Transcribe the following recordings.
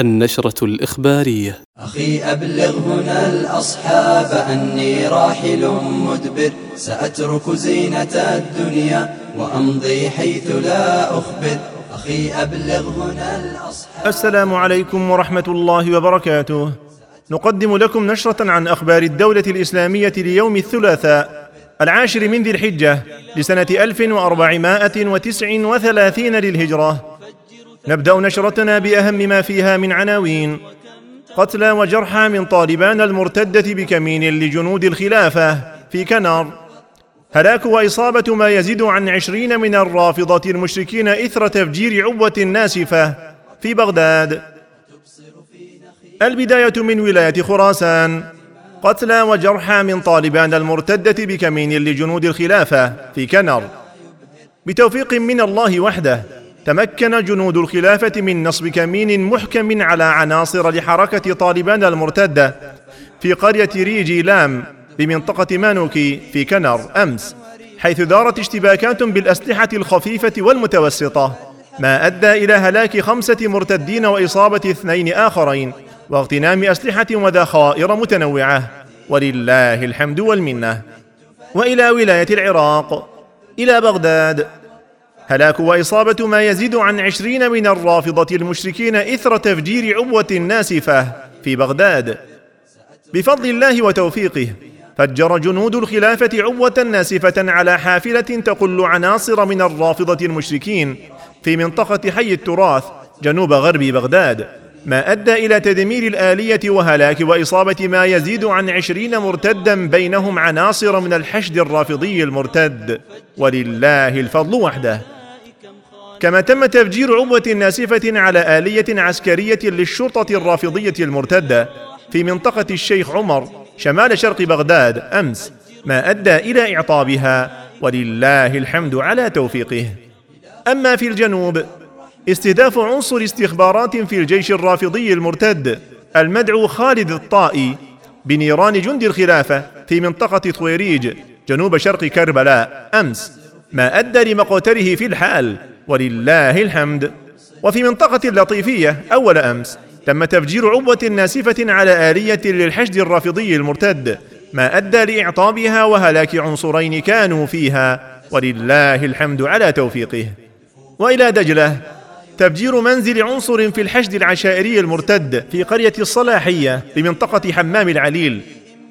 النشرة الإخبارية. أخي أبلغ هنا الأصحاب أني راحل مدبر سأترك زينة الدنيا وأمضي حيث لا أخبر. أخي أبلغ هنا الأصحاب. السلام عليكم ورحمة الله وبركاته. نقدم لكم نشرة عن أخبار الدولة الإسلامية ليوم الثلاثاء العاشر من ذي الحجة لسنة 1439 للهجرة. نبدأ نشرتنا بأهم ما فيها من عناوين قتلى وجرحى من طالبان المرتدة بكمين لجنود الخلافة في كنر هلاك وإصابة ما يزيد عن عشرين من الرافضة المشركين إثر تفجير عبوة ناسفة في بغداد. البداية من ولاية خراسان قتلى وجرحى من طالبان المرتدة بكمين لجنود الخلافة في كنر بتوفيق من الله وحده تمكن جنود الخلافة من نصب كمين محكم على عناصر لحركة طالبان المرتدة في قرية ريجي لام بمنطقة مانوكي في كنر أمس حيث دارت اشتباكات بالأسلحة الخفيفة والمتوسطة ما أدى إلى هلاك خمسة مرتدين وإصابة اثنين آخرين واغتنام أسلحة وذخائر متنوعة ولله الحمد والمنة. وإلى ولاية العراق إلى بغداد. هلاك وإصابة ما يزيد عن عشرين من الرافضة المشركين إثر تفجير عبوة ناسفة في بغداد. بفضل الله وتوفيقه فجر جنود الخلافة عبوة ناسفة على حافلة تقل عناصر من الرافضة المشركين في منطقة حي التراث جنوب غرب بغداد. ما أدى إلى تدمير الآلية وهلاك وإصابة ما يزيد عن عشرين مرتدا بينهم عناصر من الحشد الرافضي المرتد. ولله الفضل وحده. كما تم تفجير عبوة ناسفة على آلية عسكرية للشرطة الرافضية المرتدة في منطقة الشيخ عمر شمال شرق بغداد أمس ما أدى إلى إعطابها ولله الحمد على توفيقه. أما في الجنوب استهداف عنصر استخبارات في الجيش الرافضي المرتد المدعو خالد الطائي بنيران جند الخلافة في منطقة طويريج جنوب شرق كربلاء أمس ما أدى لمقتله في الحال. ولله الحمد. وفي منطقة اللطيفية أول أمس تم تفجير عبوة ناسفة على آلية للحشد الرافضي المرتد ما أدى لإعطابها وهلاك عنصرين كانوا فيها. ولله الحمد على توفيقه. وإلى دجلة تفجير منزل عنصر في الحشد العشائري المرتد في قرية الصلاحية بمنطقة حمام العليل.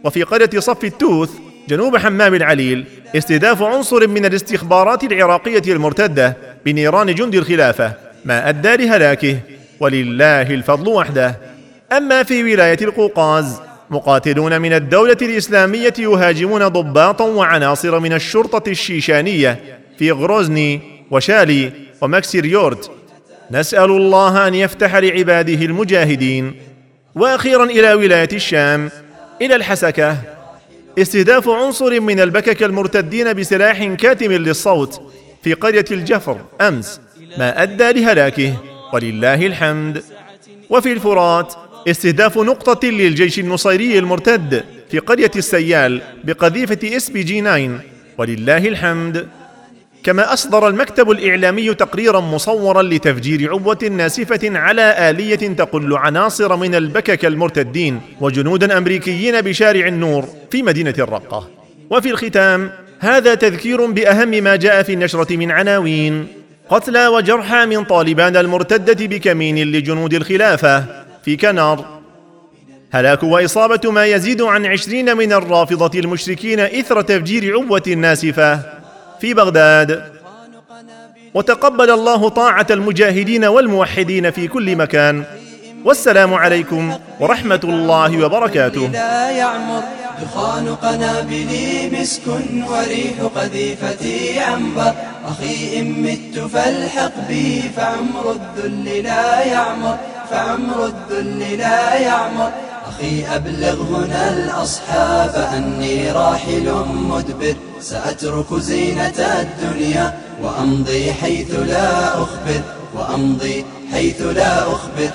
وفي قرية صف التوث جنوب حمام العليل استهداف عنصر من الاستخبارات العراقية المرتدة. بنيران جند الخلافة ما أدى لهلاكه ولله الفضل وحده. أما في ولاية القوقاز مقاتلون من الدولة الإسلامية يهاجمون ضباطا وعناصر من الشرطة الشيشانية في غروزني وشالي ومكسيريورت نسأل الله أن يفتح لعباده المجاهدين. وأخيرا إلى ولاية الشام إلى الحسكة. استهداف عنصر من البكك المرتدين بسلاح كاتم للصوت. في قرية الجفر أمس ما أدى لهلاكه ولله الحمد. وفي الفرات استهداف نقطة للجيش النصيري المرتد في قرية السيال بقذيفة SPG 9 ولله الحمد. كما أصدر المكتب الإعلامي تقريرا مصورا لتفجير عبوة ناسفة على آلية تقل عناصر من البكك المرتدين وجنودا أمريكيين بشارع النور في مدينة الرقة. وفي الختام هذا تذكير بأهم ما جاء في النشرة من عناوين. قتلى وجرحى من طالبان المرتدة بكمين لجنود الخلافة في كنر هلاك وإصابة ما يزيد عن عشرين من الرافضة المشركين إثر تفجير عبوة ناسفة في بغداد. وتقبل الله طاعة المجاهدين والموحدين في كل مكان. والسلام عليكم ورحمة الله وبركاته. دخان قنابلي مسك وريح قذيفتي عنبر. أخي إن مت فالحق بي فعمر الذل لا يعمر. فعمر الذل لا يعمر. أخي أبلغ هنا الأصحاب أني راحل مدبر. سأترك زينة الدنيا وأمضي حيث لا أخبر. وأمضي حيث لا أخبر.